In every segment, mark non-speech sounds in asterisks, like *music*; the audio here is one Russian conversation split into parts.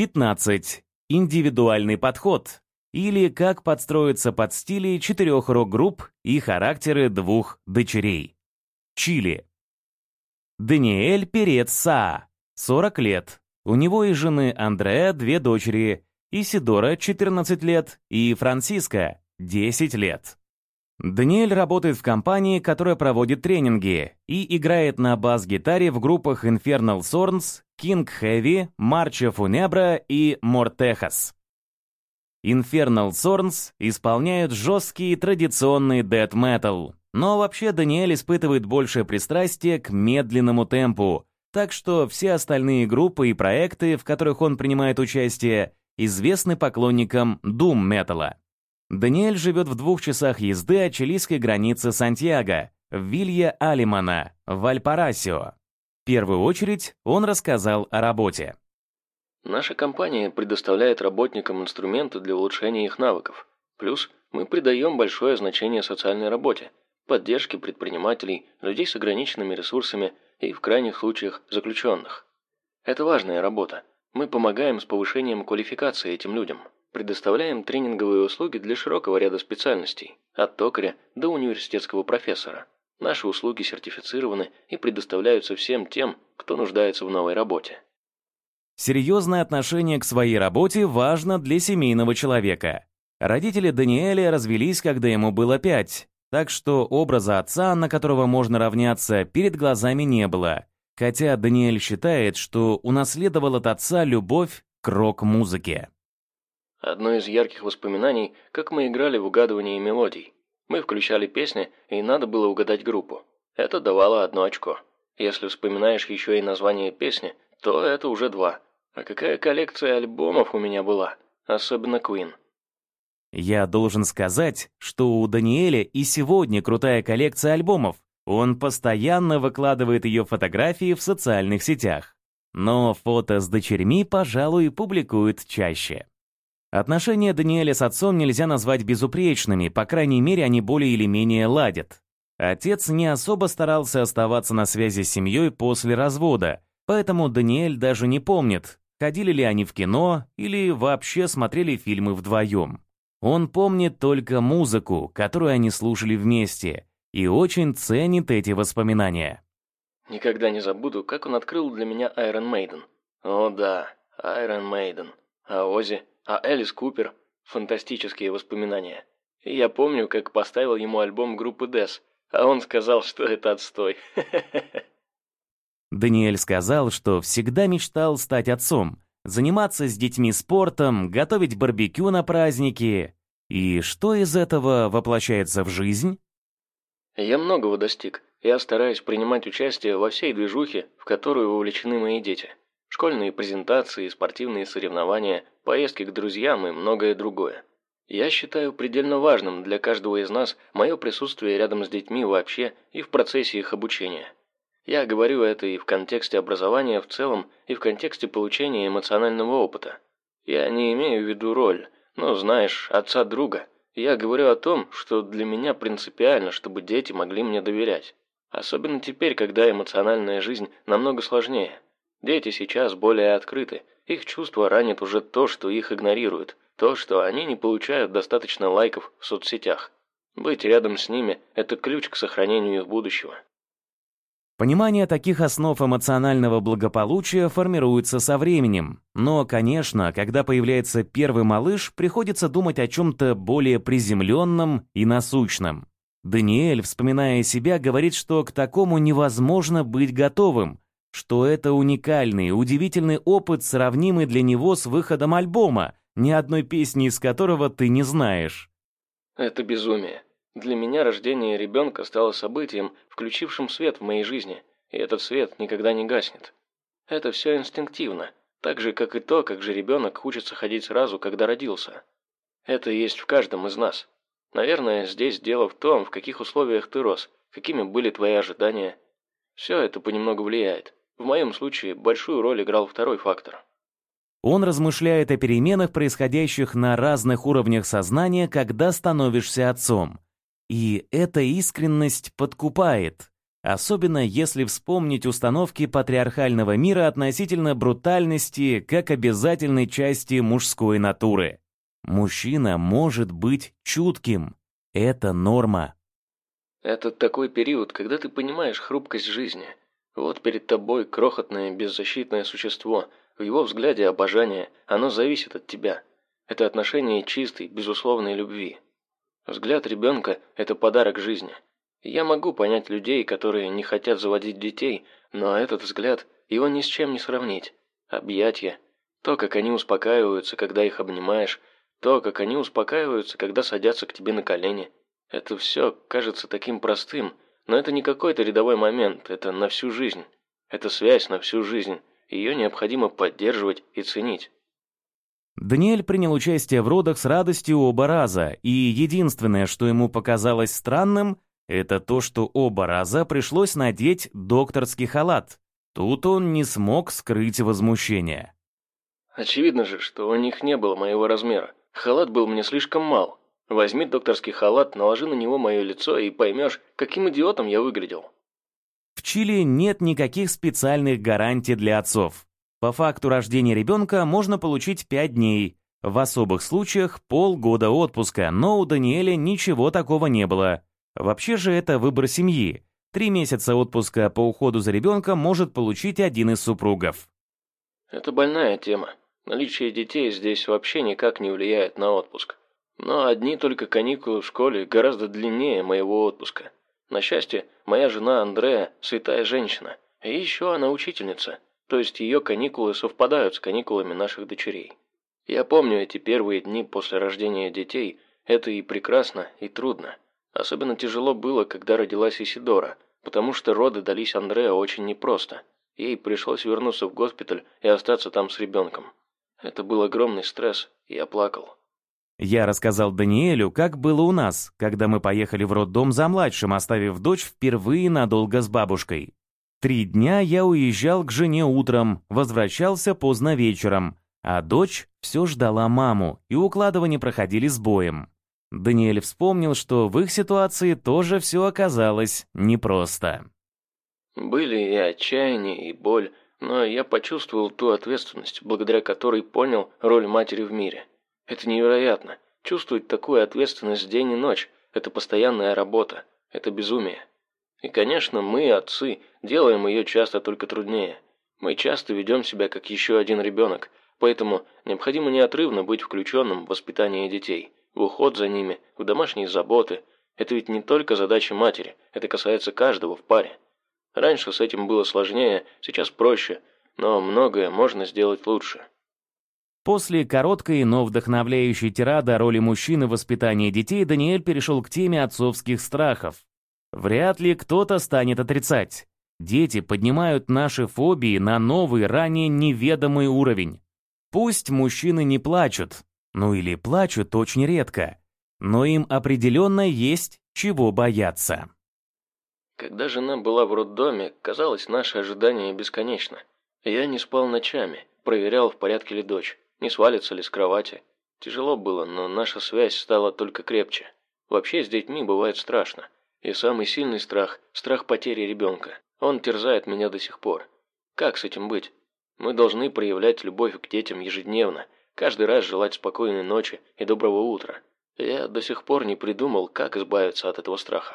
15. Индивидуальный подход. Или как подстроиться под стили четырех рок-групп и характеры двух дочерей. Чили. Даниэль Перец Саа, 40 лет. У него и жены Андреа две дочери, Исидора 14 лет и Франциска 10 лет. Даниэль работает в компании, которая проводит тренинги и играет на бас-гитаре в группах Infernal Sorns, King Heavy, Marcha Funebra и Mortexas. Infernal Sorns исполняют жесткий традиционный death metal, но вообще Даниэль испытывает большее пристрастие к медленному темпу, так что все остальные группы и проекты, в которых он принимает участие, известны поклонникам дум-металла. Даниэль живет в двух часах езды от чилийской границы Сантьяго, в Вилья Алимана, в Альпарасио. В первую очередь он рассказал о работе. Наша компания предоставляет работникам инструменты для улучшения их навыков. Плюс мы придаем большое значение социальной работе, поддержке предпринимателей, людей с ограниченными ресурсами и, в крайних случаях, заключенных. Это важная работа. Мы помогаем с повышением квалификации этим людям. Предоставляем тренинговые услуги для широкого ряда специальностей, от токаря до университетского профессора. Наши услуги сертифицированы и предоставляются всем тем, кто нуждается в новой работе. Серьезное отношение к своей работе важно для семейного человека. Родители Даниэля развелись, когда ему было пять, так что образа отца, на которого можно равняться, перед глазами не было. Хотя Даниэль считает, что унаследовал от отца любовь к рок-музыке. Одно из ярких воспоминаний, как мы играли в угадывание мелодий. Мы включали песни, и надо было угадать группу. Это давало одно очко. Если вспоминаешь еще и название песни, то это уже два. А какая коллекция альбомов у меня была, особенно Queen. Я должен сказать, что у Даниэля и сегодня крутая коллекция альбомов. Он постоянно выкладывает ее фотографии в социальных сетях. Но фото с дочерьми, пожалуй, публикует чаще. Отношения Даниэля с отцом нельзя назвать безупречными, по крайней мере, они более или менее ладят. Отец не особо старался оставаться на связи с семьей после развода, поэтому Даниэль даже не помнит, ходили ли они в кино или вообще смотрели фильмы вдвоем. Он помнит только музыку, которую они слушали вместе, и очень ценит эти воспоминания. Никогда не забуду, как он открыл для меня Iron Maiden. О да, Iron Maiden. А Ози? А Элис Купер – фантастические воспоминания. И я помню, как поставил ему альбом группы Death, а он сказал, что это отстой. *laughs* Даниэль сказал, что всегда мечтал стать отцом, заниматься с детьми спортом, готовить барбекю на праздники. И что из этого воплощается в жизнь? Я многого достиг. Я стараюсь принимать участие во всей движухе, в которую вовлечены мои дети. Школьные презентации, спортивные соревнования, поездки к друзьям и многое другое. Я считаю предельно важным для каждого из нас мое присутствие рядом с детьми вообще и в процессе их обучения. Я говорю это и в контексте образования в целом, и в контексте получения эмоционального опыта. Я не имею в виду роль, но, знаешь, отца друга. Я говорю о том, что для меня принципиально, чтобы дети могли мне доверять. Особенно теперь, когда эмоциональная жизнь намного сложнее. Дети сейчас более открыты, их чувства ранит уже то, что их игнорируют, то, что они не получают достаточно лайков в соцсетях. Быть рядом с ними – это ключ к сохранению их будущего. Понимание таких основ эмоционального благополучия формируется со временем. Но, конечно, когда появляется первый малыш, приходится думать о чем-то более приземленном и насущном. Даниэль, вспоминая себя, говорит, что к такому невозможно быть готовым, что это уникальный, удивительный опыт, сравнимый для него с выходом альбома, ни одной песни из которого ты не знаешь. Это безумие. Для меня рождение ребенка стало событием, включившим свет в моей жизни, и этот свет никогда не гаснет. Это все инстинктивно, так же, как и то, как же ребенок учится ходить сразу, когда родился. Это есть в каждом из нас. Наверное, здесь дело в том, в каких условиях ты рос, какими были твои ожидания. Все это понемногу влияет. В моем случае большую роль играл второй фактор. Он размышляет о переменах, происходящих на разных уровнях сознания, когда становишься отцом. И эта искренность подкупает. Особенно если вспомнить установки патриархального мира относительно брутальности как обязательной части мужской натуры. Мужчина может быть чутким. Это норма. Это такой период, когда ты понимаешь хрупкость жизни. Вот перед тобой крохотное беззащитное существо. В его взгляде обожание, оно зависит от тебя. Это отношение чистой, безусловной любви. Взгляд ребенка – это подарок жизни. Я могу понять людей, которые не хотят заводить детей, но этот взгляд, его ни с чем не сравнить. Объятия, то, как они успокаиваются, когда их обнимаешь, то, как они успокаиваются, когда садятся к тебе на колени. Это все кажется таким простым, но это не какой-то рядовой момент, это на всю жизнь. Это связь на всю жизнь. Ее необходимо поддерживать и ценить. Даниэль принял участие в родах с радостью оба раза, и единственное, что ему показалось странным, это то, что оба раза пришлось надеть докторский халат. Тут он не смог скрыть возмущение. Очевидно же, что у них не было моего размера. Халат был мне слишком мал. Возьми докторский халат, наложи на него мое лицо и поймешь, каким идиотом я выглядел. В Чили нет никаких специальных гарантий для отцов. По факту рождения ребенка можно получить 5 дней, в особых случаях полгода отпуска, но у Даниэля ничего такого не было. Вообще же это выбор семьи. Три месяца отпуска по уходу за ребенком может получить один из супругов. Это больная тема. Наличие детей здесь вообще никак не влияет на отпуск. Но одни только каникулы в школе гораздо длиннее моего отпуска. На счастье, моя жена Андрея – святая женщина. И еще она учительница. То есть ее каникулы совпадают с каникулами наших дочерей. Я помню эти первые дни после рождения детей. Это и прекрасно, и трудно. Особенно тяжело было, когда родилась Исидора, потому что роды дались Андреа очень непросто. Ей пришлось вернуться в госпиталь и остаться там с ребенком. Это был огромный стресс, и я плакал. Я рассказал Даниэлю, как было у нас, когда мы поехали в роддом за младшим, оставив дочь впервые надолго с бабушкой. Три дня я уезжал к жене утром, возвращался поздно вечером, а дочь все ждала маму, и укладывания проходили с боем. Даниэль вспомнил, что в их ситуации тоже все оказалось непросто. Были и отчаяние, и боль, но я почувствовал ту ответственность, благодаря которой понял роль матери в мире. Это невероятно. Чувствовать такую ответственность день и ночь – это постоянная работа, это безумие. И, конечно, мы, отцы, делаем ее часто только труднее. Мы часто ведем себя как еще один ребенок, поэтому необходимо неотрывно быть включенным в воспитание детей – в уход за ними, в домашние заботы. Это ведь не только задача матери, это касается каждого в паре. Раньше с этим было сложнее, сейчас проще, но многое можно сделать лучше. После короткой, но вдохновляющей тирады о роли мужчины в воспитании детей Даниэль перешел к теме отцовских страхов. Вряд ли кто-то станет отрицать. Дети поднимают наши фобии на новый, ранее неведомый уровень. Пусть мужчины не плачут, ну или плачут очень редко, но им определенно есть чего бояться. Когда жена была в роддоме, казалось, наше ожидание бесконечно. Я не спал ночами, проверял, в порядке ли дочь, не свалится ли с кровати. Тяжело было, но наша связь стала только крепче. Вообще с детьми бывает страшно. И самый сильный страх – страх потери ребенка. Он терзает меня до сих пор. Как с этим быть? Мы должны проявлять любовь к детям ежедневно – Каждый раз желать спокойной ночи и доброго утра. Я до сих пор не придумал, как избавиться от этого страха.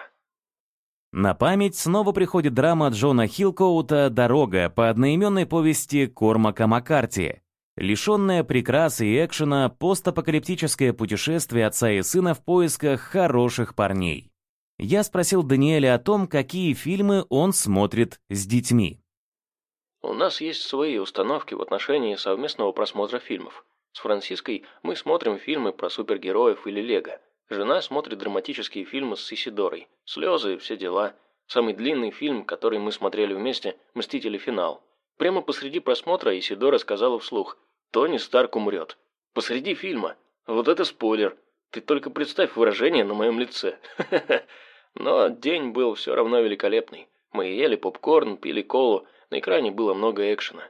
На память снова приходит драма Джона Хилкоута «Дорога» по одноименной повести Кормака Маккарти. Лишенное прекрасы и экшена постапокалиптическое путешествие отца и сына в поисках хороших парней. Я спросил Даниэля о том, какие фильмы он смотрит с детьми. У нас есть свои установки в отношении совместного просмотра фильмов. С Франциской мы смотрим фильмы про супергероев или Лего. Жена смотрит драматические фильмы с Исидорой. Слезы, все дела. Самый длинный фильм, который мы смотрели вместе – «Мстители. Финал». Прямо посреди просмотра Исидора сказала вслух «Тони Старк умрет». Посреди фильма. Вот это спойлер. Ты только представь выражение на моем лице. *laughs* Но день был все равно великолепный. Мы ели попкорн, пили колу, на экране было много экшена.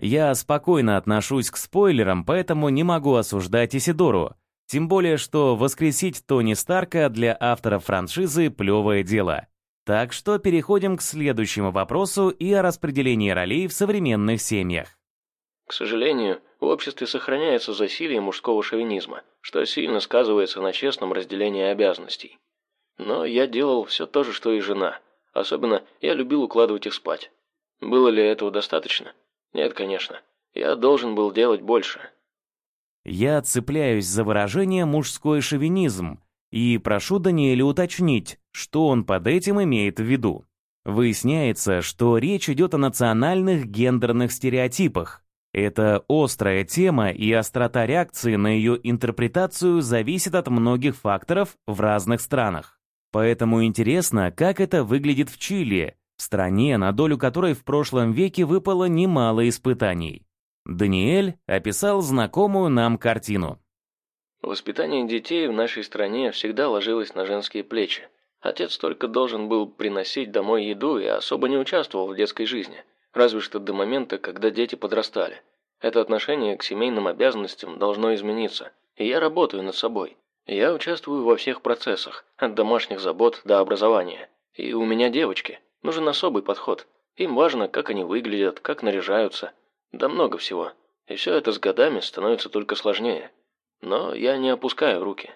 Я спокойно отношусь к спойлерам, поэтому не могу осуждать Исидору. Тем более, что воскресить Тони Старка для авторов франшизы – плевое дело. Так что переходим к следующему вопросу и о распределении ролей в современных семьях. К сожалению, в обществе сохраняется засилие мужского шовинизма, что сильно сказывается на честном разделении обязанностей. Но я делал все то же, что и жена. Особенно я любил укладывать их спать. Было ли этого достаточно? Нет, конечно. Я должен был делать больше. Я цепляюсь за выражение «мужской шовинизм» и прошу Даниэля уточнить, что он под этим имеет в виду. Выясняется, что речь идет о национальных гендерных стереотипах. Это острая тема, и острота реакции на ее интерпретацию зависит от многих факторов в разных странах. Поэтому интересно, как это выглядит в Чили, в стране, на долю которой в прошлом веке выпало немало испытаний. Даниэль описал знакомую нам картину. Воспитание детей в нашей стране всегда ложилось на женские плечи. Отец только должен был приносить домой еду и особо не участвовал в детской жизни, разве что до момента, когда дети подрастали. Это отношение к семейным обязанностям должно измениться, и я работаю над собой. Я участвую во всех процессах, от домашних забот до образования. И у меня девочки. Нужен особый подход. Им важно, как они выглядят, как наряжаются – да много всего. И все это с годами становится только сложнее. Но я не опускаю руки.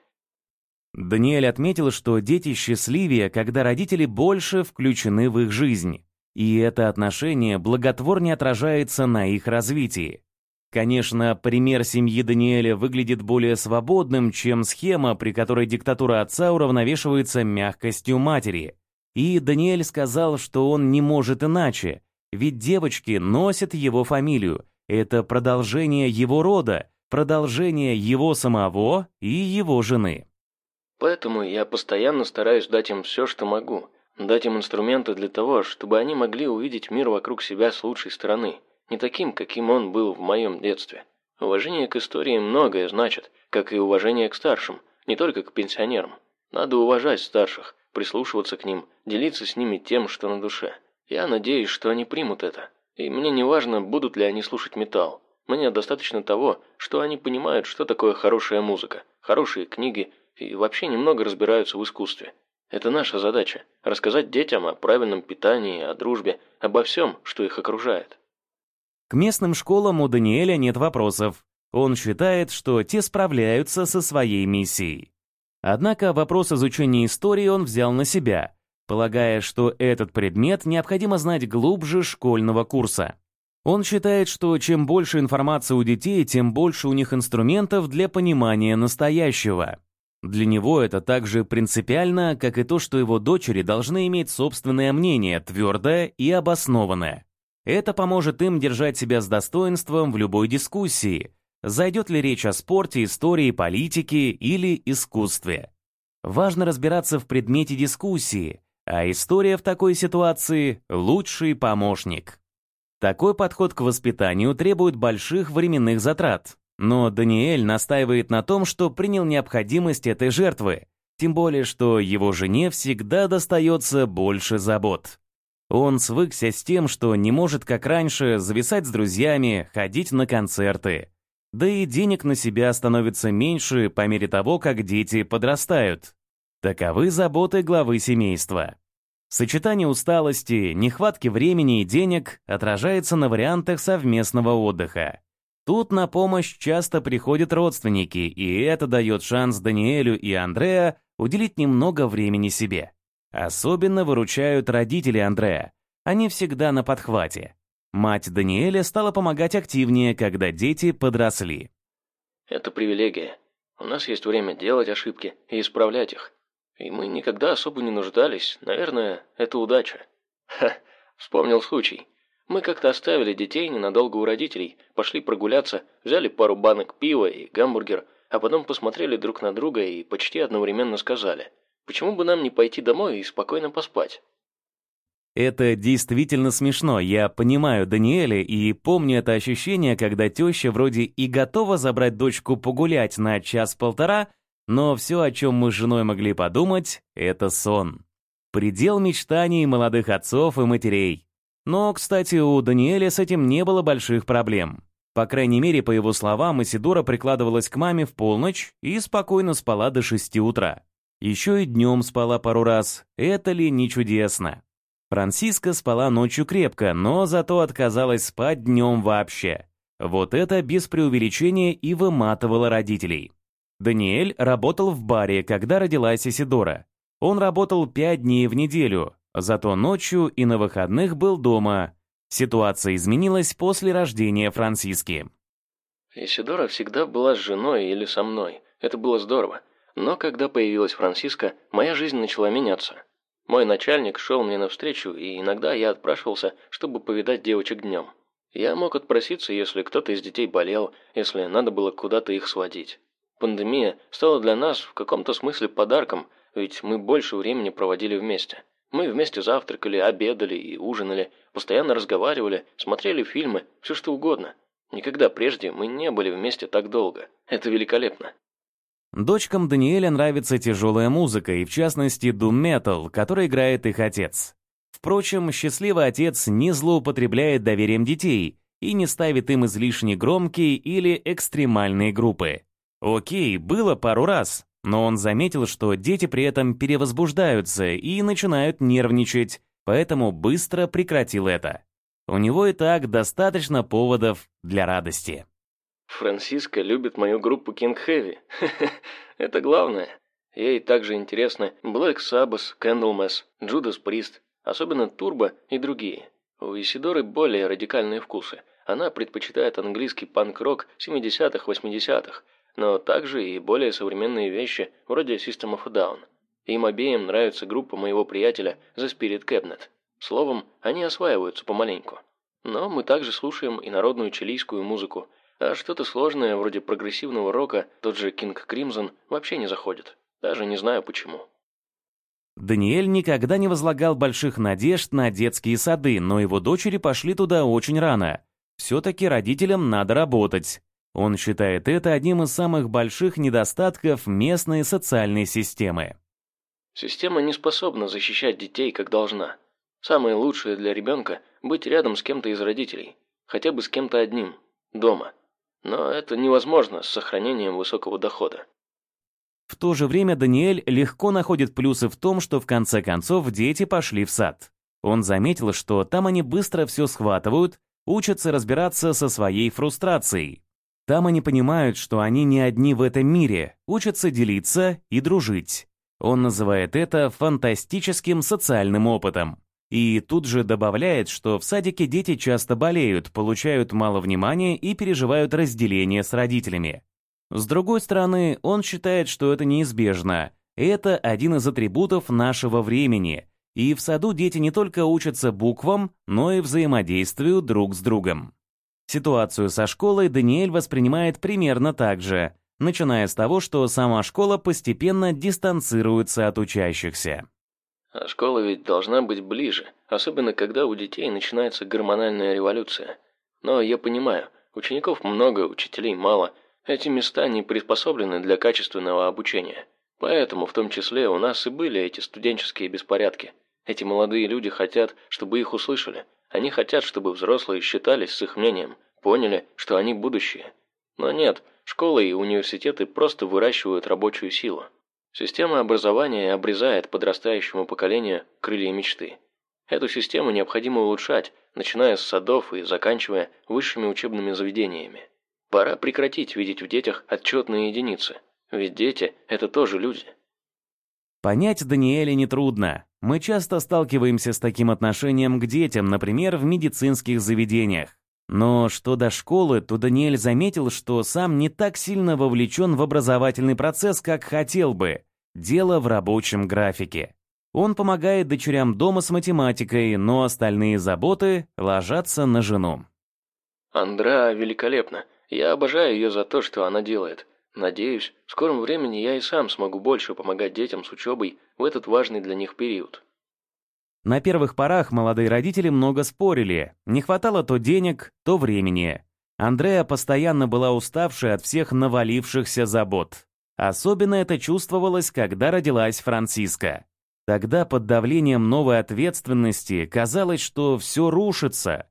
Даниэль отметил, что дети счастливее, когда родители больше включены в их жизнь. И это отношение благотворнее отражается на их развитии. Конечно, пример семьи Даниэля выглядит более свободным, чем схема, при которой диктатура отца уравновешивается мягкостью матери. И Даниэль сказал, что он не может иначе, ведь девочки носят его фамилию. Это продолжение его рода, продолжение его самого и его жены. Поэтому я постоянно стараюсь дать им все, что могу. Дать им инструменты для того, чтобы они могли увидеть мир вокруг себя с лучшей стороны. Не таким, каким он был в моем детстве. Уважение к истории многое значит, как и уважение к старшим, не только к пенсионерам. Надо уважать старших, прислушиваться к ним, делиться с ними тем, что на душе. Я надеюсь, что они примут это. И мне не важно, будут ли они слушать металл. Мне достаточно того, что они понимают, что такое хорошая музыка, хорошие книги и вообще немного разбираются в искусстве. Это наша задача – рассказать детям о правильном питании, о дружбе, обо всем, что их окружает. К местным школам у Даниэля нет вопросов. Он считает, что те справляются со своей миссией. Однако вопрос изучения истории он взял на себя – полагая, что этот предмет необходимо знать глубже школьного курса. Он считает, что чем больше информации у детей, тем больше у них инструментов для понимания настоящего. Для него это так же принципиально, как и то, что его дочери должны иметь собственное мнение, твердое и обоснованное. Это поможет им держать себя с достоинством в любой дискуссии, зайдет ли речь о спорте, истории, политике или искусстве. Важно разбираться в предмете дискуссии, а история в такой ситуации — лучший помощник. Такой подход к воспитанию требует больших временных затрат. Но Даниэль настаивает на том, что принял необходимость этой жертвы, тем более, что его жене всегда достается больше забот. Он свыкся с тем, что не может, как раньше, зависать с друзьями, ходить на концерты. Да и денег на себя становится меньше по мере того, как дети подрастают. Таковы заботы главы семейства. Сочетание усталости, нехватки времени и денег отражается на вариантах совместного отдыха. Тут на помощь часто приходят родственники, и это дает шанс Даниэлю и Андреа уделить немного времени себе. Особенно выручают родители Андреа. Они всегда на подхвате. Мать Даниэля стала помогать активнее, когда дети подросли. Это привилегия. У нас есть время делать ошибки и исправлять их. И мы никогда особо не нуждались. Наверное, это удача. Ха, вспомнил случай. Мы как-то оставили детей ненадолго у родителей, пошли прогуляться, взяли пару банок пива и гамбургер, а потом посмотрели друг на друга и почти одновременно сказали, почему бы нам не пойти домой и спокойно поспать. Это действительно смешно. Я понимаю Даниэля и помню это ощущение, когда теща вроде и готова забрать дочку погулять на час-полтора, но все, о чем мы с женой могли подумать, это сон. Предел мечтаний молодых отцов и матерей. Но, кстати, у Даниэля с этим не было больших проблем. По крайней мере, по его словам, Исидора прикладывалась к маме в полночь и спокойно спала до 6 утра. Еще и днем спала пару раз. Это ли не чудесно? Франциска спала ночью крепко, но зато отказалась спать днем вообще. Вот это без преувеличения и выматывало родителей. Даниэль работал в баре, когда родилась Исидора. Он работал пять дней в неделю, зато ночью и на выходных был дома. Ситуация изменилась после рождения Франциски. Исидора всегда была с женой или со мной. Это было здорово. Но когда появилась Франциска, моя жизнь начала меняться. Мой начальник шел мне навстречу, и иногда я отпрашивался, чтобы повидать девочек днем. Я мог отпроситься, если кто-то из детей болел, если надо было куда-то их сводить. Пандемия стала для нас в каком-то смысле подарком, ведь мы больше времени проводили вместе. Мы вместе завтракали, обедали и ужинали, постоянно разговаривали, смотрели фильмы, все что угодно. Никогда прежде мы не были вместе так долго. Это великолепно. Дочкам Даниэля нравится тяжелая музыка, и в частности Metal, который играет их отец. Впрочем, счастливый отец не злоупотребляет доверием детей и не ставит им излишне громкие или экстремальные группы. Окей, было пару раз, но он заметил, что дети при этом перевозбуждаются и начинают нервничать, поэтому быстро прекратил это. У него и так достаточно поводов для радости. Франциска любит мою группу King Heavy. *laughs* Это главное. Ей также интересны Black Sabbath, Candlemass, Judas Priest, особенно Turbo и другие. У Исидоры более радикальные вкусы. Она предпочитает английский панк-рок 70-х, 80-х, но также и более современные вещи вроде System of a Down. Им обеим нравится группа моего приятеля The Spirit Cabinet. Словом, они осваиваются помаленьку. Но мы также слушаем и народную чилийскую музыку – а что-то сложное, вроде прогрессивного рока, тот же Кинг Кримзон, вообще не заходит. Даже не знаю почему. Даниэль никогда не возлагал больших надежд на детские сады, но его дочери пошли туда очень рано. Все-таки родителям надо работать. Он считает это одним из самых больших недостатков местной социальной системы. Система не способна защищать детей, как должна. Самое лучшее для ребенка – быть рядом с кем-то из родителей. Хотя бы с кем-то одним. Дома. Но это невозможно с сохранением высокого дохода. В то же время Даниэль легко находит плюсы в том, что в конце концов дети пошли в сад. Он заметил, что там они быстро все схватывают, учатся разбираться со своей фрустрацией. Там они понимают, что они не одни в этом мире, учатся делиться и дружить. Он называет это фантастическим социальным опытом. И тут же добавляет, что в садике дети часто болеют, получают мало внимания и переживают разделение с родителями. С другой стороны, он считает, что это неизбежно. Это один из атрибутов нашего времени. И в саду дети не только учатся буквам, но и взаимодействуют друг с другом. Ситуацию со школой Даниэль воспринимает примерно так же, начиная с того, что сама школа постепенно дистанцируется от учащихся. А школа ведь должна быть ближе, особенно когда у детей начинается гормональная революция. Но я понимаю, учеников много, учителей мало. Эти места не приспособлены для качественного обучения. Поэтому в том числе у нас и были эти студенческие беспорядки. Эти молодые люди хотят, чтобы их услышали. Они хотят, чтобы взрослые считались с их мнением, поняли, что они будущее. Но нет, школы и университеты просто выращивают рабочую силу. Система образования обрезает подрастающему поколению крылья мечты. Эту систему необходимо улучшать, начиная с садов и заканчивая высшими учебными заведениями. Пора прекратить видеть в детях отчетные единицы, ведь дети – это тоже люди. Понять Даниэля нетрудно. Мы часто сталкиваемся с таким отношением к детям, например, в медицинских заведениях. Но что до школы, то Даниэль заметил, что сам не так сильно вовлечен в образовательный процесс, как хотел бы. Дело в рабочем графике. Он помогает дочерям дома с математикой, но остальные заботы ложатся на жену. Андра великолепна. Я обожаю ее за то, что она делает. Надеюсь, в скором времени я и сам смогу больше помогать детям с учебой в этот важный для них период. На первых порах молодые родители много спорили. Не хватало то денег, то времени. Андреа постоянно была уставшей от всех навалившихся забот. Особенно это чувствовалось, когда родилась Франциска. Тогда под давлением новой ответственности казалось, что все рушится.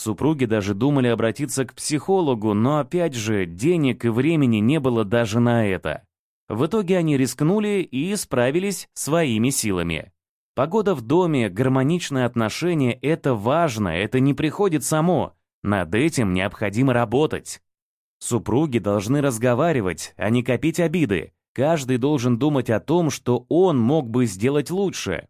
Супруги даже думали обратиться к психологу, но опять же, денег и времени не было даже на это. В итоге они рискнули и справились своими силами. Погода в доме, гармоничные отношения — это важно, это не приходит само. Над этим необходимо работать. Супруги должны разговаривать, а не копить обиды. Каждый должен думать о том, что он мог бы сделать лучше.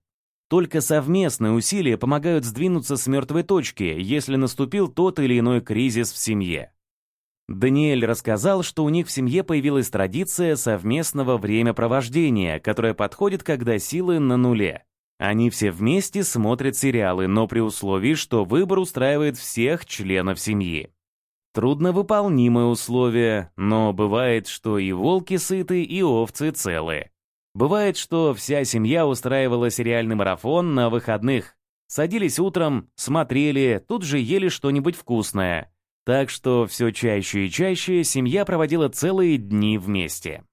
Только совместные усилия помогают сдвинуться с мертвой точки, если наступил тот или иной кризис в семье. Даниэль рассказал, что у них в семье появилась традиция совместного времяпровождения, которая подходит, когда силы на нуле. Они все вместе смотрят сериалы, но при условии, что выбор устраивает всех членов семьи. Трудновыполнимое условие, но бывает, что и волки сыты, и овцы целы. Бывает, что вся семья устраивала сериальный марафон на выходных. Садились утром, смотрели, тут же ели что-нибудь вкусное. Так что все чаще и чаще семья проводила целые дни вместе.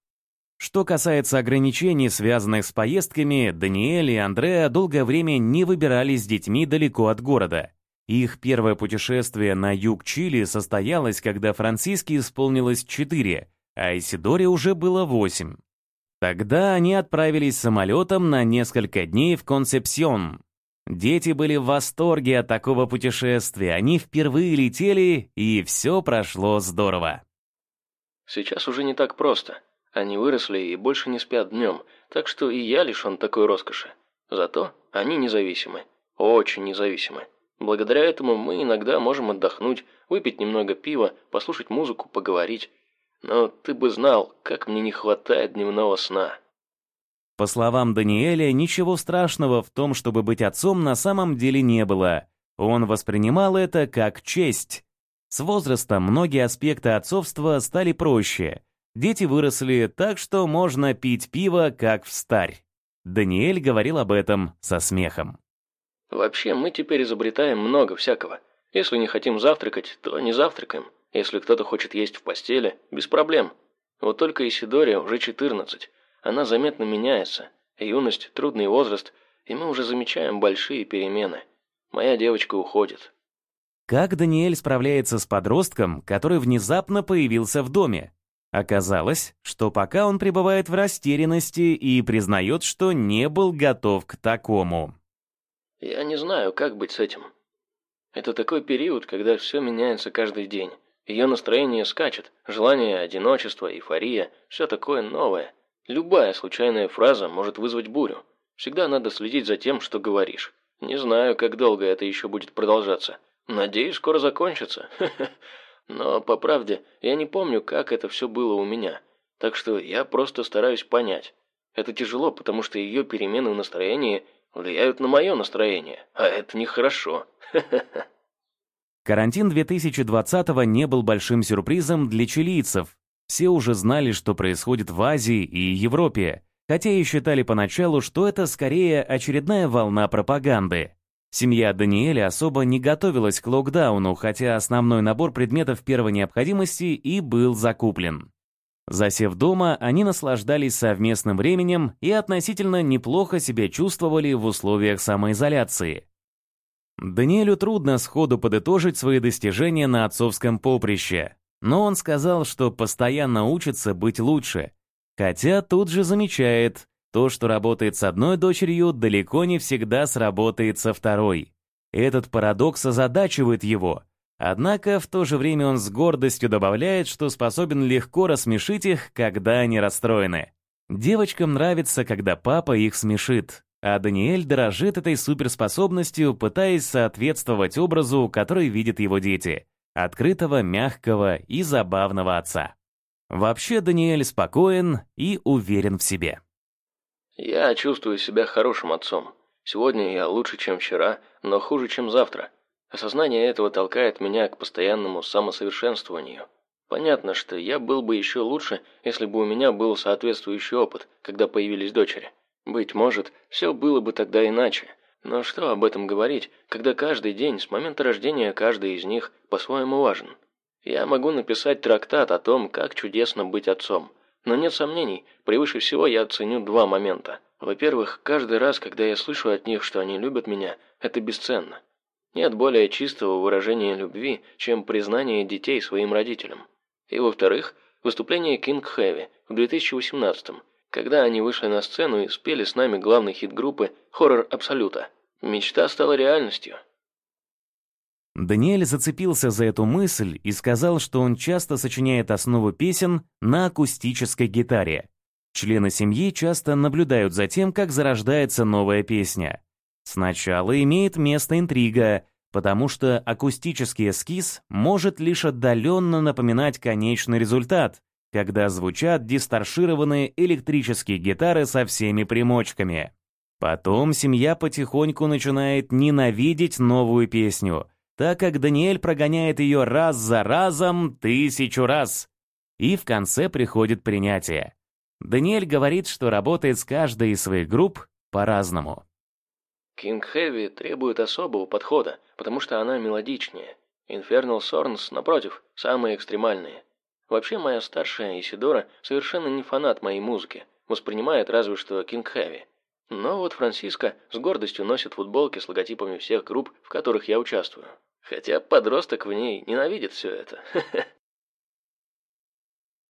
Что касается ограничений, связанных с поездками, Даниэль и Андреа долгое время не выбирались с детьми далеко от города. Их первое путешествие на юг Чили состоялось, когда Франциске исполнилось 4, а Исидоре уже было 8. Тогда они отправились самолетом на несколько дней в Консепсьон, Дети были в восторге от такого путешествия, они впервые летели, и все прошло здорово. Сейчас уже не так просто. Они выросли и больше не спят днем, так что и я лишен такой роскоши. Зато они независимы, очень независимы. Благодаря этому мы иногда можем отдохнуть, выпить немного пива, послушать музыку, поговорить. Но ты бы знал, как мне не хватает дневного сна. По словам Даниэля, ничего страшного в том, чтобы быть отцом, на самом деле не было. Он воспринимал это как честь. С возрастом многие аспекты отцовства стали проще. Дети выросли так, что можно пить пиво, как в старь. Даниэль говорил об этом со смехом. «Вообще, мы теперь изобретаем много всякого. Если не хотим завтракать, то не завтракаем. Если кто-то хочет есть в постели, без проблем. Вот только Исидоре уже 14. Она заметно меняется. Юность, трудный возраст, и мы уже замечаем большие перемены. Моя девочка уходит. Как Даниэль справляется с подростком, который внезапно появился в доме? Оказалось, что пока он пребывает в растерянности и признает, что не был готов к такому. Я не знаю, как быть с этим. Это такой период, когда все меняется каждый день. Ее настроение скачет, желание, одиночество, эйфория, все такое новое. Любая случайная фраза может вызвать бурю. Всегда надо следить за тем, что говоришь. Не знаю, как долго это еще будет продолжаться. Надеюсь, скоро закончится. *laughs* Но, по правде, я не помню, как это все было у меня. Так что я просто стараюсь понять. Это тяжело, потому что ее перемены в настроении влияют на мое настроение, а это нехорошо. *laughs* Карантин 2020-го не был большим сюрпризом для чилийцев, все уже знали, что происходит в Азии и Европе, хотя и считали поначалу, что это скорее очередная волна пропаганды. Семья Даниэля особо не готовилась к локдауну, хотя основной набор предметов первой необходимости и был закуплен. Засев дома, они наслаждались совместным временем и относительно неплохо себя чувствовали в условиях самоизоляции. Даниэлю трудно сходу подытожить свои достижения на отцовском поприще, но он сказал, что постоянно учится быть лучше. Хотя тут же замечает, то, что работает с одной дочерью, далеко не всегда сработает со второй. Этот парадокс озадачивает его. Однако в то же время он с гордостью добавляет, что способен легко рассмешить их, когда они расстроены. Девочкам нравится, когда папа их смешит, а Даниэль дорожит этой суперспособностью, пытаясь соответствовать образу, который видят его дети открытого, мягкого и забавного отца. Вообще Даниэль спокоен и уверен в себе. «Я чувствую себя хорошим отцом. Сегодня я лучше, чем вчера, но хуже, чем завтра. Осознание этого толкает меня к постоянному самосовершенствованию. Понятно, что я был бы еще лучше, если бы у меня был соответствующий опыт, когда появились дочери. Быть может, все было бы тогда иначе. Но что об этом говорить, когда каждый день с момента рождения каждый из них по-своему важен? Я могу написать трактат о том, как чудесно быть отцом. Но нет сомнений, превыше всего я оценю два момента. Во-первых, каждый раз, когда я слышу от них, что они любят меня, это бесценно. Нет более чистого выражения любви, чем признание детей своим родителям. И во-вторых, Выступление King Heavy в 2018 когда они вышли на сцену и спели с нами главный хит группы «Хоррор Абсолюта». Мечта стала реальностью. Даниэль зацепился за эту мысль и сказал, что он часто сочиняет основу песен на акустической гитаре. Члены семьи часто наблюдают за тем, как зарождается новая песня. Сначала имеет место интрига, потому что акустический эскиз может лишь отдаленно напоминать конечный результат, когда звучат дисторшированные электрические гитары со всеми примочками. Потом семья потихоньку начинает ненавидеть новую песню, так как Даниэль прогоняет ее раз за разом тысячу раз. И в конце приходит принятие. Даниэль говорит, что работает с каждой из своих групп по-разному. King Heavy требует особого подхода, потому что она мелодичнее. Infernal Sorns, напротив, самые экстремальные. Вообще, моя старшая Исидора совершенно не фанат моей музыки, воспринимает разве что King Heavy. Но вот Франциска с гордостью носит футболки с логотипами всех групп, в которых я участвую. Хотя подросток в ней ненавидит все это. *laughs*